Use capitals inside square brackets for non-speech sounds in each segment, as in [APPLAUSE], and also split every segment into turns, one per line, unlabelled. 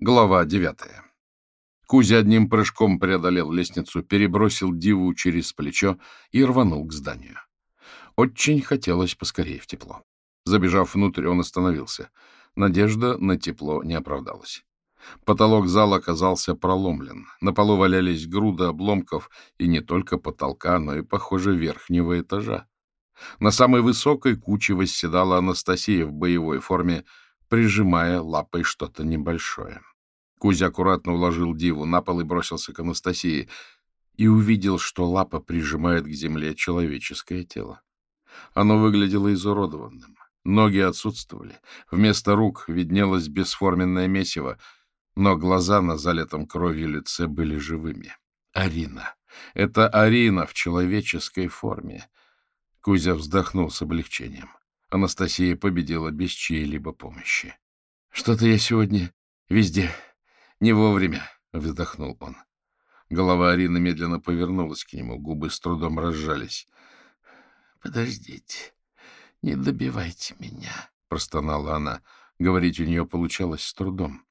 Глава девятая. Кузя одним прыжком преодолел лестницу, перебросил Диву через плечо и рванул к зданию. Очень хотелось поскорее в тепло. Забежав внутрь, он остановился. Надежда на тепло не оправдалась. Потолок зала оказался проломлен. На полу валялись груды обломков, и не только потолка, но и, похоже, верхнего этажа. На самой высокой куче восседала Анастасия в боевой форме, прижимая лапой что-то небольшое. Кузя аккуратно уложил Диву на пол и бросился к Анастасии, и увидел, что лапа прижимает к земле человеческое тело. Оно выглядело изуродованным. Ноги отсутствовали. Вместо рук виднелось бесформенное месиво, но глаза на залитом кровью лице были живыми. Арина. Это Арина в человеческой форме. Кузя вздохнул с облегчением. Анастасия победила без чьей-либо помощи. — Что-то я сегодня везде не вовремя, — вздохнул он. Голова Арины медленно повернулась к нему, губы с трудом разжались. — Подождите, не добивайте меня, — простонала она. Говорить у нее получалось с трудом.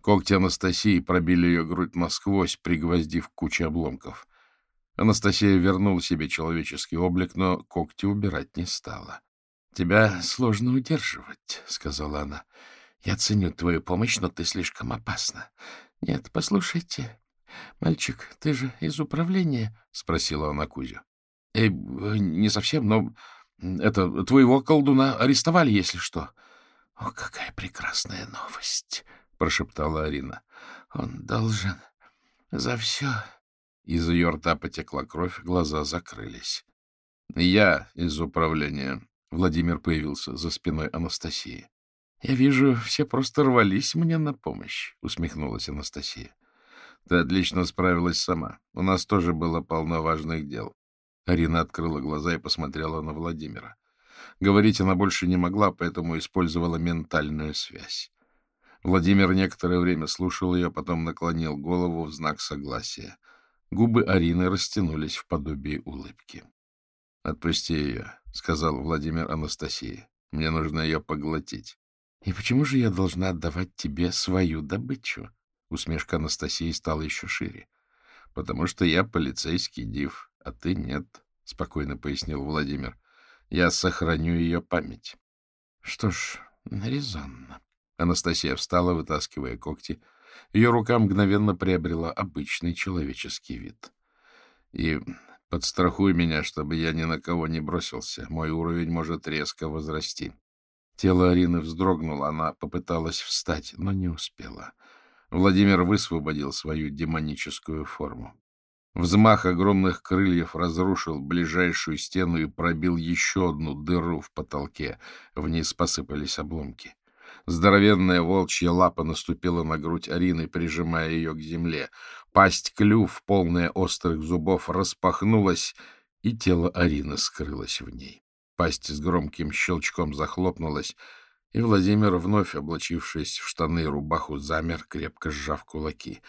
Когти Анастасии пробили ее грудь насквозь, пригвоздив кучу обломков. Анастасия вернула себе человеческий облик, но когти убирать не стала. Тебя сложно удерживать, — сказала она. — Я ценю твою помощь, но ты слишком опасна. — Нет, послушайте. — Мальчик, ты же из управления? — спросила она Кузю. «Э, — Не совсем, но это твоего колдуна арестовали, если что. — О, какая прекрасная новость! — прошептала Арина. — Он должен за все. Из ее рта потекла кровь, глаза закрылись. — Я из управления, Владимир появился за спиной Анастасии. — Я вижу, все просто рвались мне на помощь, — усмехнулась Анастасия. — Ты отлично справилась сама. У нас тоже было полно важных дел. Арина открыла глаза и посмотрела на Владимира. Говорить она больше не могла, поэтому использовала ментальную связь. Владимир некоторое время слушал ее, потом наклонил голову в знак согласия. Губы Арины растянулись в подобии улыбки. — Отпусти ее, — сказал Владимир Анастасии. — Мне нужно ее поглотить. — И почему же я должна отдавать тебе свою добычу? Усмешка Анастасии стала еще шире. — Потому что я полицейский див, а ты нет, — спокойно пояснил Владимир. — Я сохраню ее память. — Что ж, резонно. Анастасия встала, вытаскивая когти. Ее рука мгновенно приобрела обычный человеческий вид. — И Подстрахуй меня, чтобы я ни на кого не бросился. Мой уровень может резко возрасти. Тело Арины вздрогнуло, она попыталась встать, но не успела. Владимир высвободил свою демоническую форму. Взмах огромных крыльев разрушил ближайшую стену и пробил еще одну дыру в потолке. Вниз посыпались обломки. Здоровенная волчья лапа наступила на грудь Арины, прижимая ее к земле. Пасть-клюв, полная острых зубов, распахнулась, и тело Арины скрылось в ней. Пасть с громким щелчком захлопнулась, и Владимир, вновь облачившись в штаны и рубаху, замер, крепко сжав кулаки.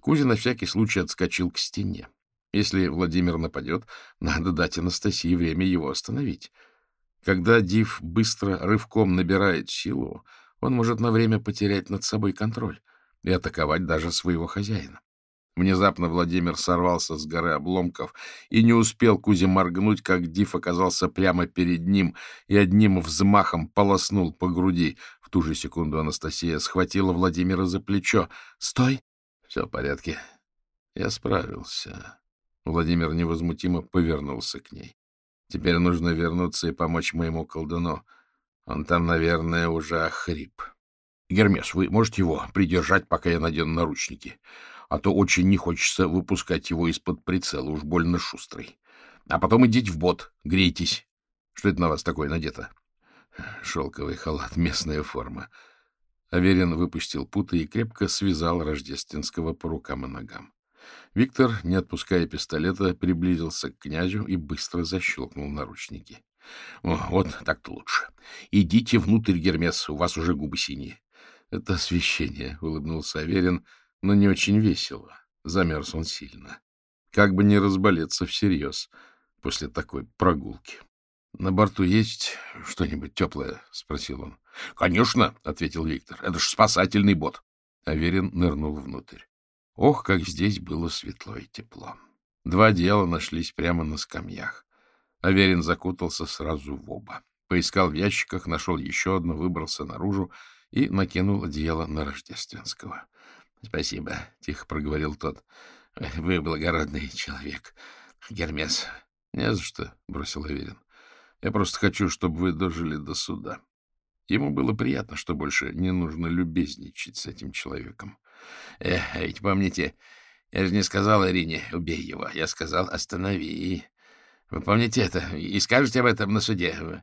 Кузя на всякий случай отскочил к стене. Если Владимир нападет, надо дать Анастасии время его остановить. Когда Див быстро рывком набирает силу, он может на время потерять над собой контроль и атаковать даже своего хозяина. Внезапно Владимир сорвался с горы обломков и не успел Кузя моргнуть, как Див оказался прямо перед ним и одним взмахом полоснул по груди. В ту же секунду Анастасия схватила Владимира за плечо. «Стой!» «Все в порядке. Я справился». Владимир невозмутимо повернулся к ней. «Теперь нужно вернуться и помочь моему колдуну. Он там, наверное, уже охрип. Гермес, вы можете его придержать, пока я надену наручники? А то очень не хочется выпускать его из-под прицела, уж больно шустрый. А потом идите в бот, грейтесь. Что это на вас такое надето? Шелковый халат, [LAUGHS] местная форма. Аверин выпустил путы и крепко связал Рождественского по рукам и ногам. Виктор, не отпуская пистолета, приблизился к князю и быстро защелкнул наручники. — Вот так-то лучше. Идите внутрь, Гермес, у вас уже губы синие. — Это освещение, — улыбнулся Аверин, но не очень весело. Замерз он сильно. Как бы не разболеться всерьез после такой прогулки. — На борту есть что-нибудь теплое? — спросил он. — Конечно, — ответил Виктор. — Это ж спасательный бот. Аверин нырнул внутрь. Ох, как здесь было светло и тепло. Два дела нашлись прямо на скамьях. Аверин закутался сразу в оба. Поискал в ящиках, нашел еще одно, выбрался наружу и накинул одеяло на Рождественского. — Спасибо, — тихо проговорил тот. — Вы благородный человек, Гермес. — Не за что, — бросил Аверин. — Я просто хочу, чтобы вы дожили до суда. Ему было приятно, что больше не нужно любезничать с этим человеком. — Эх, а ведь помните, я же не сказал Ирине, убей его. Я сказал, останови. Вы помните это? И скажете об этом на суде.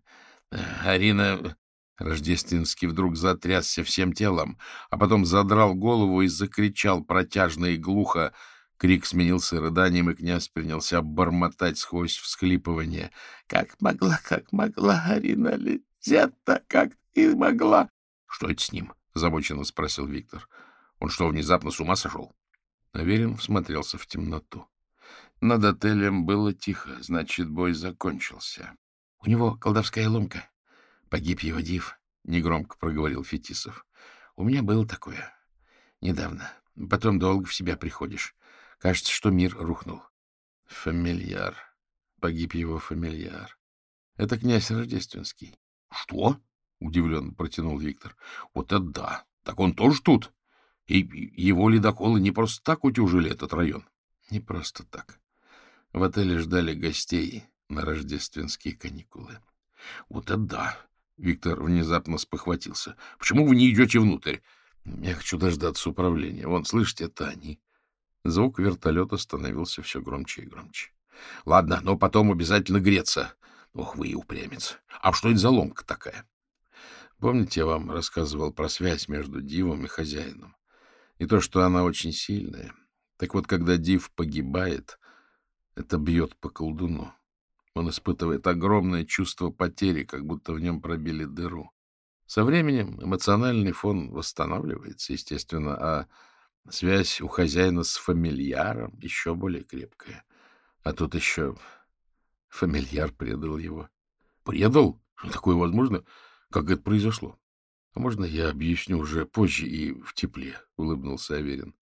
Арина... Рождественский вдруг затрясся всем телом, а потом задрал голову и закричал протяжно и глухо. Крик сменился рыданием, и князь принялся бормотать сквозь всхлипывание. — Как могла, как могла, Арина Лизетта, как ты могла? — Что это с ним? — озабоченно спросил Виктор. — Он что, внезапно с ума сошел? Аверин всмотрелся в темноту. Над отелем было тихо, значит, бой закончился. — У него колдовская ломка. Погиб его див, — негромко проговорил Фетисов. — У меня было такое. Недавно. Потом долго в себя приходишь. Кажется, что мир рухнул. Фамильяр. Погиб его фамильяр. Это князь Рождественский. — Что? — удивленно протянул Виктор. — Вот это да! Так он тоже тут? И его ледоколы не просто так утюжили этот район? — Не просто так. В отеле ждали гостей на рождественские каникулы. — Вот это да! Виктор внезапно спохватился. — Почему вы не идете внутрь? — Я хочу дождаться управления. Вон, слышите, это они. Звук вертолета становился все громче и громче. — Ладно, но потом обязательно греться. Ох, вы и упрямец. А что это за ломка такая? Помните, я вам рассказывал про связь между дивом и хозяином? И то, что она очень сильная. Так вот, когда див погибает, это бьет по колдуну. Он испытывает огромное чувство потери, как будто в нем пробили дыру. Со временем эмоциональный фон восстанавливается, естественно, а связь у хозяина с фамильяром еще более крепкая. А тут еще фамильяр предал его. Предал? Такое возможно? Как это произошло? А можно я объясню уже позже и в тепле? — улыбнулся Аверин.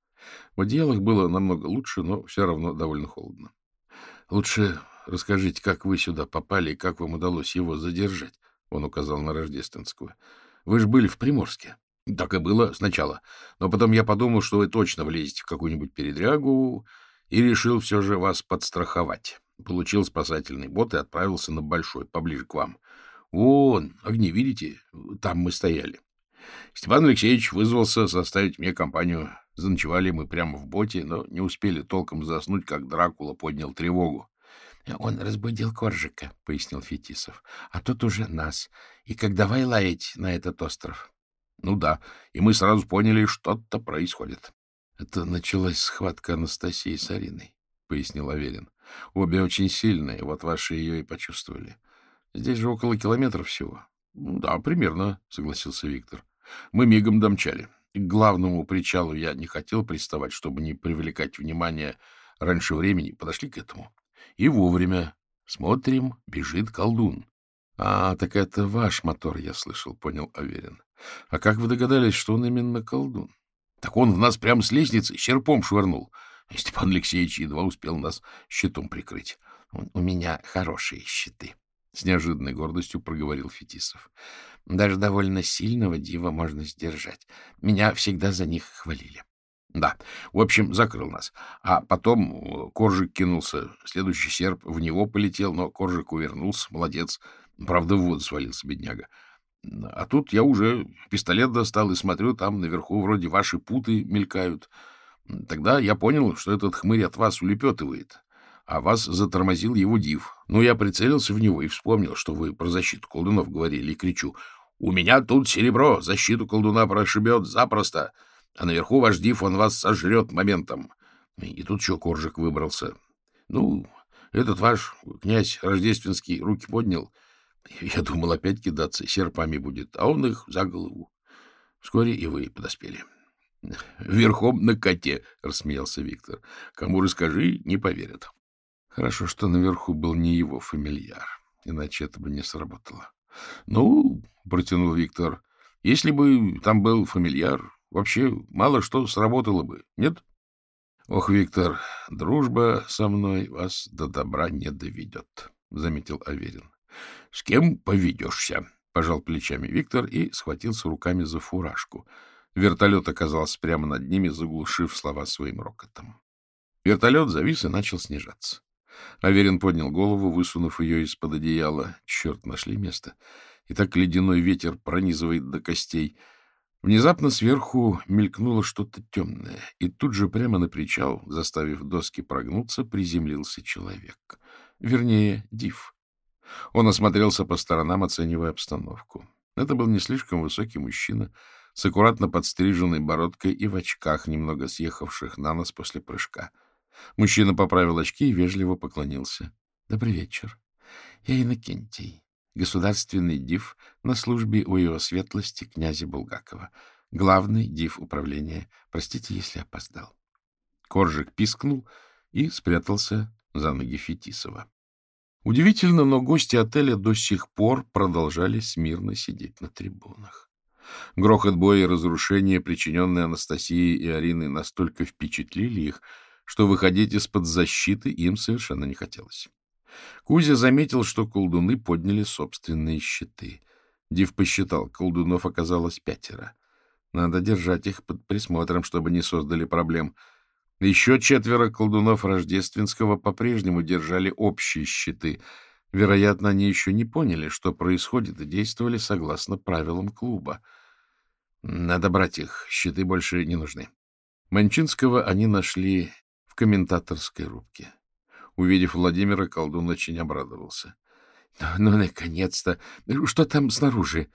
В одеялах было намного лучше, но все равно довольно холодно. Лучше расскажите, как вы сюда попали и как вам удалось его задержать, — он указал на Рождественского. Вы же были в Приморске. Так и было сначала. Но потом я подумал, что вы точно влезете в какую-нибудь передрягу, и решил все же вас подстраховать. Получил спасательный бот и отправился на Большой, поближе к вам. Вон, огни, видите? Там мы стояли. Степан Алексеевич вызвался составить мне компанию. Заночевали мы прямо в боте, но не успели толком заснуть, как Дракула поднял тревогу. — Он разбудил Коржика, — пояснил Фетисов. — А тут уже нас. И как давай лаять на этот остров. — Ну да, и мы сразу поняли, что-то происходит. — Это началась схватка Анастасии с Ариной, — пояснил Аверин. — Обе очень сильные, вот ваши ее и почувствовали. Здесь же около километра всего. — Да, примерно, — согласился Виктор. — Мы мигом домчали. К главному причалу я не хотел приставать, чтобы не привлекать внимание раньше времени. Подошли к этому. И вовремя. Смотрим, бежит колдун. — А, так это ваш мотор, я слышал, — понял Аверин. — А как вы догадались, что он именно колдун? — Так он в нас прямо с лестницы серпом швырнул. Степан Алексеевич едва успел нас щитом прикрыть. — У меня хорошие щиты, — с неожиданной гордостью проговорил Фетисов. — Даже довольно сильного дива можно сдержать. Меня всегда за них хвалили. Да, в общем, закрыл нас. А потом э, Коржик кинулся. Следующий серп в него полетел, но Коржик увернулся. Молодец. Правда, в воду свалился, бедняга. А тут я уже пистолет достал и смотрю, там наверху вроде ваши путы мелькают. Тогда я понял, что этот хмырь от вас улепетывает, а вас затормозил его див. Ну, я прицелился в него и вспомнил, что вы про защиту колдунов говорили, и кричу. «У меня тут серебро! Защиту колдуна прошибет запросто!» А наверху ваш див, он вас сожрет моментом. И тут еще Коржик выбрался. Ну, этот ваш князь Рождественский руки поднял. Я думал опять кидаться, серпами будет, а он их за голову. Вскоре и вы подоспели. — Верхом на коте, — рассмеялся Виктор. — Кому расскажи, не поверят. Хорошо, что наверху был не его фамильяр, иначе это бы не сработало. — Ну, — протянул Виктор, — если бы там был фамильяр, вообще мало что сработало бы, нет? — Ох, Виктор, дружба со мной вас до добра не доведет, — заметил Аверин. — С кем поведешься? — пожал плечами Виктор и схватился руками за фуражку. Вертолет оказался прямо над ними, заглушив слова своим рокотом. Вертолет завис и начал снижаться. Аверин поднял голову, высунув ее из-под одеяла. Черт, нашли место. И так ледяной ветер пронизывает до костей — Внезапно сверху мелькнуло что-то темное, и тут же прямо на причал, заставив доски прогнуться, приземлился человек. Вернее, Див. Он осмотрелся по сторонам, оценивая обстановку. Это был не слишком высокий мужчина с аккуратно подстриженной бородкой и в очках, немного съехавших на нос после прыжка. Мужчина поправил очки и вежливо поклонился. — Добрый вечер. Я Иннокентий государственный див на службе у его светлости князя Булгакова, главный див управления. Простите, если опоздал. Коржик пискнул и спрятался за ноги Фетисова. Удивительно, но гости отеля до сих пор продолжали смирно сидеть на трибунах. Грохот боя и разрушения, причиненные Анастасией и Ариной, настолько впечатлили их, что выходить из-под защиты им совершенно не хотелось. Кузя заметил, что колдуны подняли собственные щиты. Див посчитал, колдунов оказалось пятеро. Надо держать их под присмотром, чтобы не создали проблем. Еще четверо колдунов Рождественского по-прежнему держали общие щиты. Вероятно, они еще не поняли, что происходит, и действовали согласно правилам клуба. Надо брать их, щиты больше не нужны. Манчинского они нашли в комментаторской рубке. Увидев Владимира, колдун очень обрадовался. — Ну, наконец-то! Что там снаружи?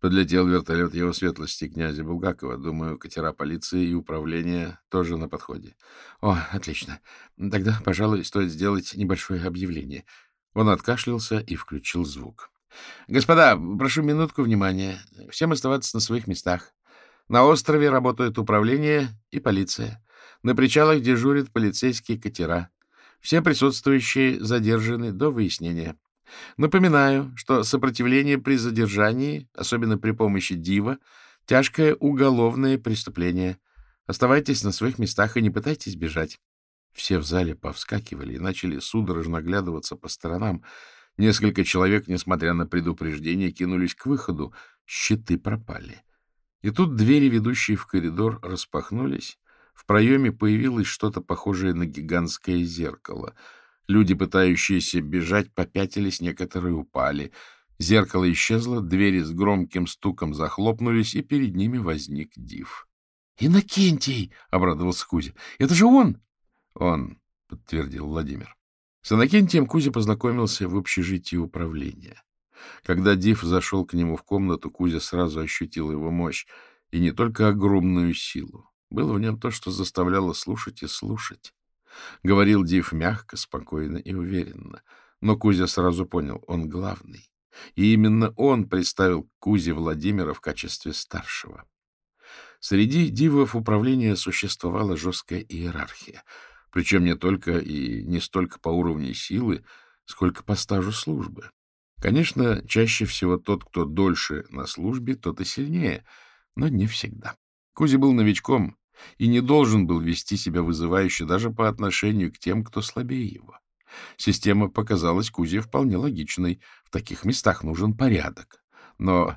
Подлетел вертолет его светлости князя Булгакова. Думаю, катера полиции и управления тоже на подходе. — О, отлично. Тогда, пожалуй, стоит сделать небольшое объявление. Он откашлялся и включил звук. — Господа, прошу минутку внимания. Всем оставаться на своих местах. На острове работают управление и полиция. На причалах дежурят полицейские катера. Все присутствующие задержаны до выяснения. Напоминаю, что сопротивление при задержании, особенно при помощи дива, тяжкое уголовное преступление. Оставайтесь на своих местах и не пытайтесь бежать. Все в зале повскакивали и начали судорожно оглядываться по сторонам. Несколько человек, несмотря на предупреждение, кинулись к выходу. Щиты пропали. И тут двери, ведущие в коридор, распахнулись, в проеме появилось что-то похожее на гигантское зеркало. Люди, пытающиеся бежать, попятились, некоторые упали. Зеркало исчезло, двери с громким стуком захлопнулись, и перед ними возник Див. — Иннокентий! — обрадовался Кузя. — Это же он! — Он, — подтвердил Владимир. С Иннокентием Кузя познакомился в общежитии управления. Когда Див зашел к нему в комнату, Кузя сразу ощутил его мощь, и не только огромную силу. Было в нем то, что заставляло слушать и слушать. Говорил Див мягко, спокойно и уверенно. Но Кузя сразу понял, он главный. И именно он представил Кузе Владимира в качестве старшего. Среди дивов управления существовала жесткая иерархия, причем не только и не столько по уровню силы, сколько по стажу службы. Конечно, чаще всего тот, кто дольше на службе, тот и сильнее, но не всегда. Кузя был новичком и не должен был вести себя вызывающе даже по отношению к тем, кто слабее его. Система показалась Кузе вполне логичной. В таких местах нужен порядок. Но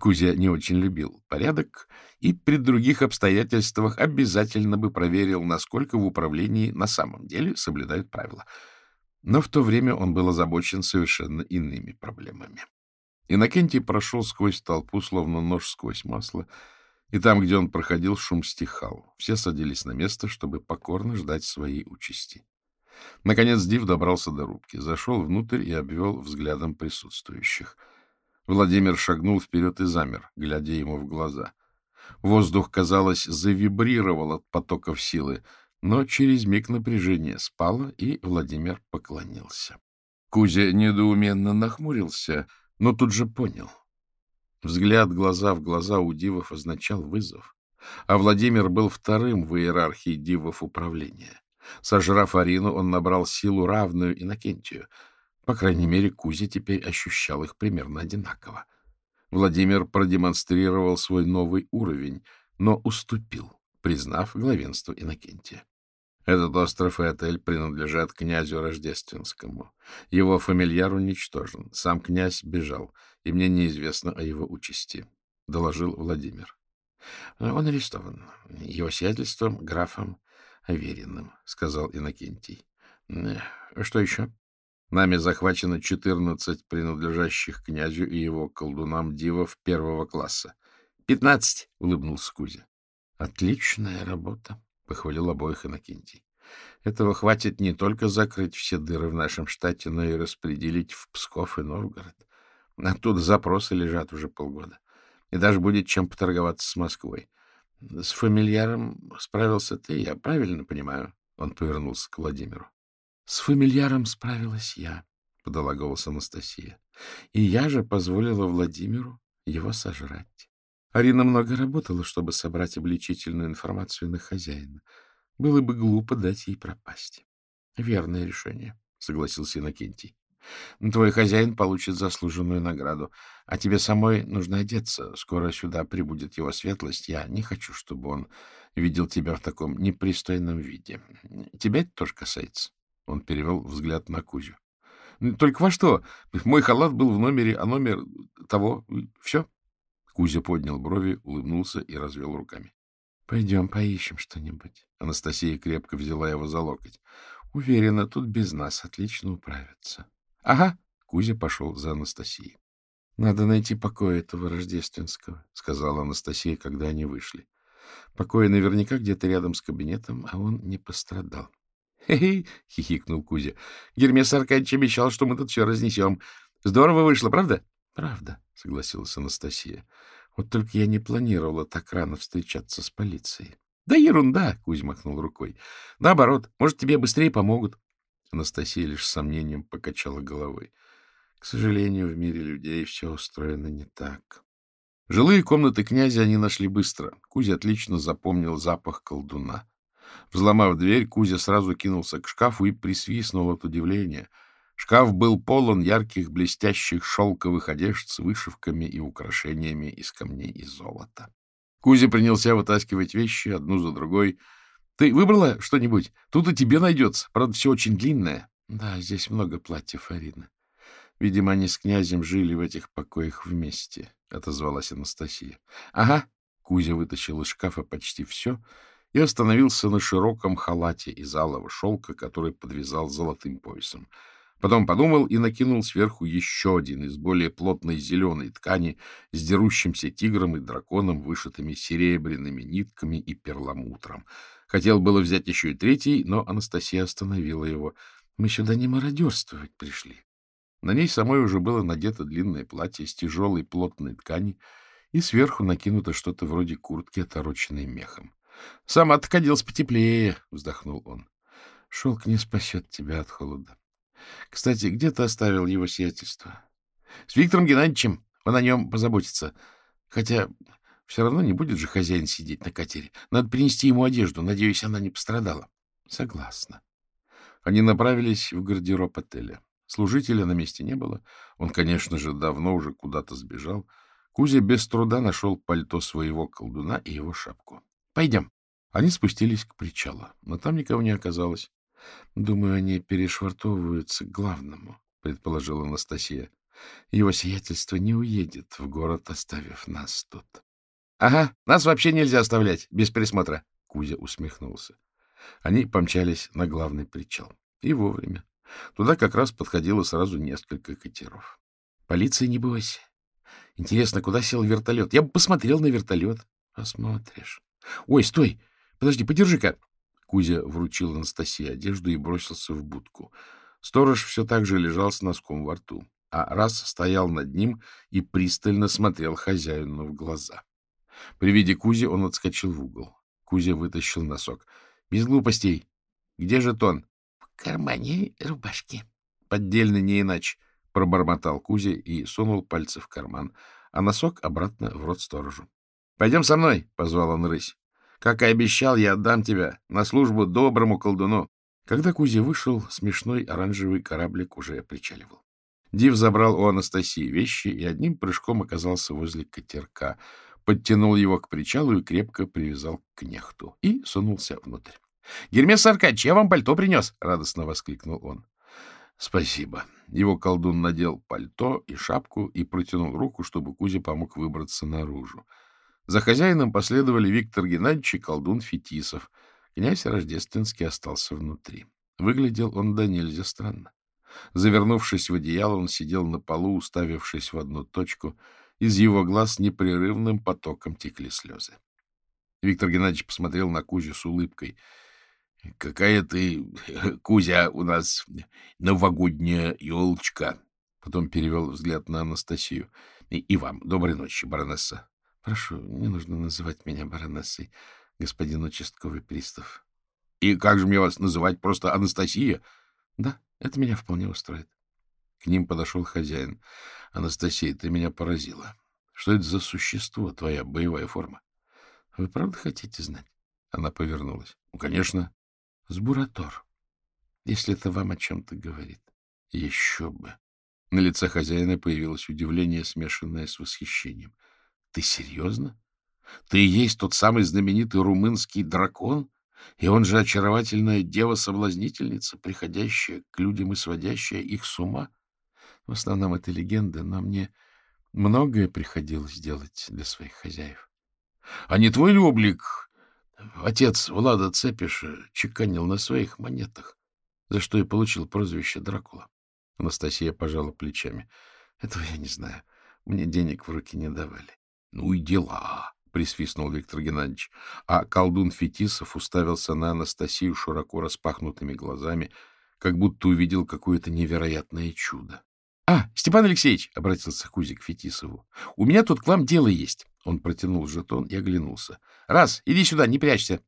Кузя не очень любил порядок и при других обстоятельствах обязательно бы проверил, насколько в управлении на самом деле соблюдают правила. Но в то время он был озабочен совершенно иными проблемами. Иннокентий прошел сквозь толпу, словно нож сквозь масло, и там, где он проходил, шум стихал. Все садились на место, чтобы покорно ждать своей участи. Наконец Див добрался до рубки, зашел внутрь и обвел взглядом присутствующих. Владимир шагнул вперед и замер, глядя ему в глаза. Воздух, казалось, завибрировал от потоков силы, но через миг напряжение спало, и Владимир поклонился. Кузя недоуменно нахмурился, но тут же понял. Взгляд глаза в глаза у дивов означал вызов, а Владимир был вторым в иерархии дивов управления. Сожрав Арину, он набрал силу, равную Иннокентию. По крайней мере, Кузя теперь ощущал их примерно одинаково. Владимир продемонстрировал свой новый уровень, но уступил, признав главенство Иннокентия. Этот остров и отель принадлежат князю Рождественскому. Его фамильяр уничтожен. Сам князь бежал, и мне неизвестно о его участи, — доложил Владимир. — Он арестован. Его сиятельством графом Авериным, — сказал Иннокентий. — Что еще? Нами захвачено четырнадцать принадлежащих князю и его колдунам дивов первого класса. — Пятнадцать, — улыбнулся Кузя. — Отличная работа, — похвалил обоих Иннокентий. Этого хватит не только закрыть все дыры в нашем штате, но и распределить в Псков и Новгород. Оттуда запросы лежат уже полгода. И даже будет чем поторговаться с Москвой. С фамильяром справился ты, я правильно понимаю? Он повернулся к Владимиру. С фамильяром справилась я, подала голос Анастасия. И я же позволила Владимиру его сожрать. Арина много работала, чтобы собрать обличительную информацию на хозяина. Было бы глупо дать ей пропасть. — Верное решение, — согласился Иннокентий. — Твой хозяин получит заслуженную награду, а тебе самой нужно одеться. Скоро сюда прибудет его светлость. Я не хочу, чтобы он видел тебя в таком непристойном виде. Тебя это тоже касается. Он перевел взгляд на Кузю. — Только во что? Мой халат был в номере, а номер того... Все? Кузя поднял брови, улыбнулся и развел руками. — Пойдем поищем что-нибудь. Анастасия крепко взяла его за локоть. — Уверена, тут без нас отлично управятся. — Ага. Кузя пошел за Анастасией. — Надо найти покой этого рождественского, — сказала Анастасия, когда они вышли. Покой наверняка где-то рядом с кабинетом, а он не пострадал. «Хе — хихикнул Кузя. — Гермес Аркадьевич обещал, что мы тут все разнесем. Здорово вышло, правда? — Правда, — согласилась Анастасия. — Вот только я не планировала так рано встречаться с полицией. — Да ерунда, — Кузя махнул рукой. — Наоборот, может, тебе быстрее помогут. Анастасия лишь с сомнением покачала головой. К сожалению, в мире людей все устроено не так. Жилые комнаты князя они нашли быстро. Кузя отлично запомнил запах колдуна. Взломав дверь, Кузя сразу кинулся к шкафу и присвистнул от удивления — Шкаф был полон ярких блестящих шелковых одежд с вышивками и украшениями из камней и золота. Кузя принялся вытаскивать вещи одну за другой. — Ты выбрала что-нибудь? Тут и тебе найдется. Правда, все очень длинное. — Да, здесь много платьев, Арина. Видимо, они с князем жили в этих покоях вместе, — отозвалась Анастасия. — Ага. Кузя вытащил из шкафа почти все и остановился на широком халате из алого шелка, который подвязал золотым поясом. Потом подумал и накинул сверху еще один из более плотной зеленой ткани с дерущимся тигром и драконом, вышитыми серебряными нитками и перламутром. Хотел было взять еще и третий, но Анастасия остановила его. Мы сюда не мародерствовать пришли. На ней самой уже было надето длинное платье из тяжелой плотной ткани, и сверху накинуто что-то вроде куртки, отороченной мехом. — Сам откадился потеплее, — вздохнул он. — Шелк не спасет тебя от холода. Кстати, где ты оставил его сиятельство? С Виктором Геннадьевичем. Он о нем позаботится. Хотя все равно не будет же хозяин сидеть на катере. Надо принести ему одежду. Надеюсь, она не пострадала. Согласна. Они направились в гардероб отеля. Служителя на месте не было. Он, конечно же, давно уже куда-то сбежал. Кузя без труда нашел пальто своего колдуна и его шапку. — Пойдем. Они спустились к причалу, но там никого не оказалось. — Думаю, они перешвартовываются к главному, — предположила Анастасия. — Его сиятельство не уедет в город, оставив нас тут. — Ага, нас вообще нельзя оставлять без присмотра, — Кузя усмехнулся. Они помчались на главный причал. И вовремя. Туда как раз подходило сразу несколько катеров. — Полиция, не бойся. Интересно, куда сел вертолет? Я бы посмотрел на вертолет. — Посмотришь. — Ой, стой! Подожди, подержи-ка. Кузя вручил Анастасии одежду и бросился в будку. Сторож все так же лежал с носком во рту, а раз стоял над ним и пристально смотрел хозяину в глаза. При виде Кузи он отскочил в угол. Кузя вытащил носок. — Без глупостей. Где же тон? — В кармане рубашки. — Поддельно не иначе, — пробормотал Кузя и сунул пальцы в карман, а носок обратно в рот сторожу. — Пойдем со мной, — позвал он рысь. Как и обещал, я отдам тебя на службу доброму колдуну. Когда Кузя вышел, смешной оранжевый кораблик уже причаливал. Див забрал у Анастасии вещи и одним прыжком оказался возле катерка. подтянул его к причалу и крепко привязал к нехту и сунулся внутрь. — Гермес Аркадьевич, я вам пальто принес! — радостно воскликнул он. — Спасибо. Его колдун надел пальто и шапку и протянул руку, чтобы Кузя помог выбраться наружу. За хозяином последовали Виктор Геннадьевич и колдун Фетисов. Князь Рождественский остался внутри. Выглядел он до нельзя странно. Завернувшись в одеяло, он сидел на полу, уставившись в одну точку. Из его глаз непрерывным потоком текли слезы. Виктор Геннадьевич посмотрел на Кузю с улыбкой. — Какая ты, [LAUGHS] Кузя, у нас новогодняя елочка! Потом перевел взгляд на Анастасию. — И вам доброй ночи, баронесса. — Прошу, не нужно называть меня баронессой, господин участковый пристав. — И как же мне вас называть? Просто Анастасия? — Да, это меня вполне устроит. К ним подошел хозяин. — Анастасия, ты меня поразила. Что это за существо, твоя боевая форма? — Вы правда хотите знать? Она повернулась. — Ну, конечно. — Сбуратор. Если это вам о чем-то говорит. — Еще бы. На лице хозяина появилось удивление, смешанное с восхищением. — Ты серьезно? Ты и есть тот самый знаменитый румынский дракон? И он же очаровательная дева-соблазнительница, приходящая к людям и сводящая их с ума? В основном это легенда, но мне многое приходилось делать для своих хозяев. — А не твой ли облик отец Влада Цепиша чеканил на своих монетах, за что и получил прозвище Дракула? Анастасия пожала плечами. — Этого я не знаю. Мне денег в руки не давали. — Ну и дела! — присвистнул Виктор Геннадьевич, а колдун Фетисов уставился на Анастасию широко распахнутыми глазами, как будто увидел какое-то невероятное чудо. — А, Степан Алексеевич, — обратился Кузя к Фетисову, — у меня тут к вам дело есть. Он протянул жетон и оглянулся. — Раз, иди сюда, не прячься.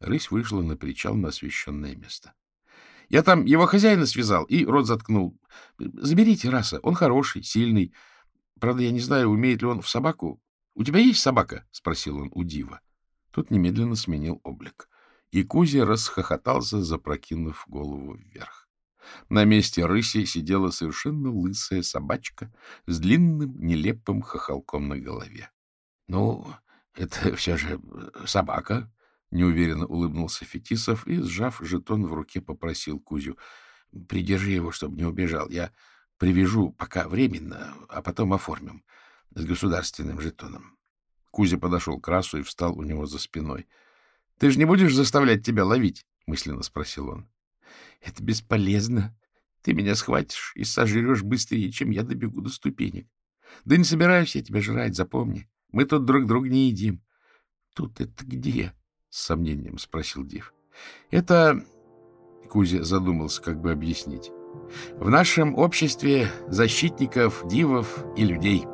Рысь вышла на причал на освещенное место. — Я там его хозяина связал и рот заткнул. Заберите раса, он хороший, сильный. Правда, я не знаю, умеет ли он в собаку — У тебя есть собака? — спросил он у Дива. Тот немедленно сменил облик. И Кузя расхохотался, запрокинув голову вверх. На месте рыси сидела совершенно лысая собачка с длинным нелепым хохолком на голове. — Ну, это все же собака, — неуверенно улыбнулся Фетисов и, сжав жетон в руке, попросил Кузю. — Придержи его, чтобы не убежал. Я привяжу пока временно, а потом оформим с государственным жетоном. Кузя подошел к Расу и встал у него за спиной. — Ты же не будешь заставлять тебя ловить? — мысленно спросил он. — Это бесполезно. Ты меня схватишь и сожрешь быстрее, чем я добегу до ступенек. Да не собираюсь я тебя жрать, запомни. Мы тут друг друга не едим. — Тут это где? — с сомнением спросил Див. — Это... Кузя задумался, как бы объяснить. — В нашем обществе защитников, дивов и людей —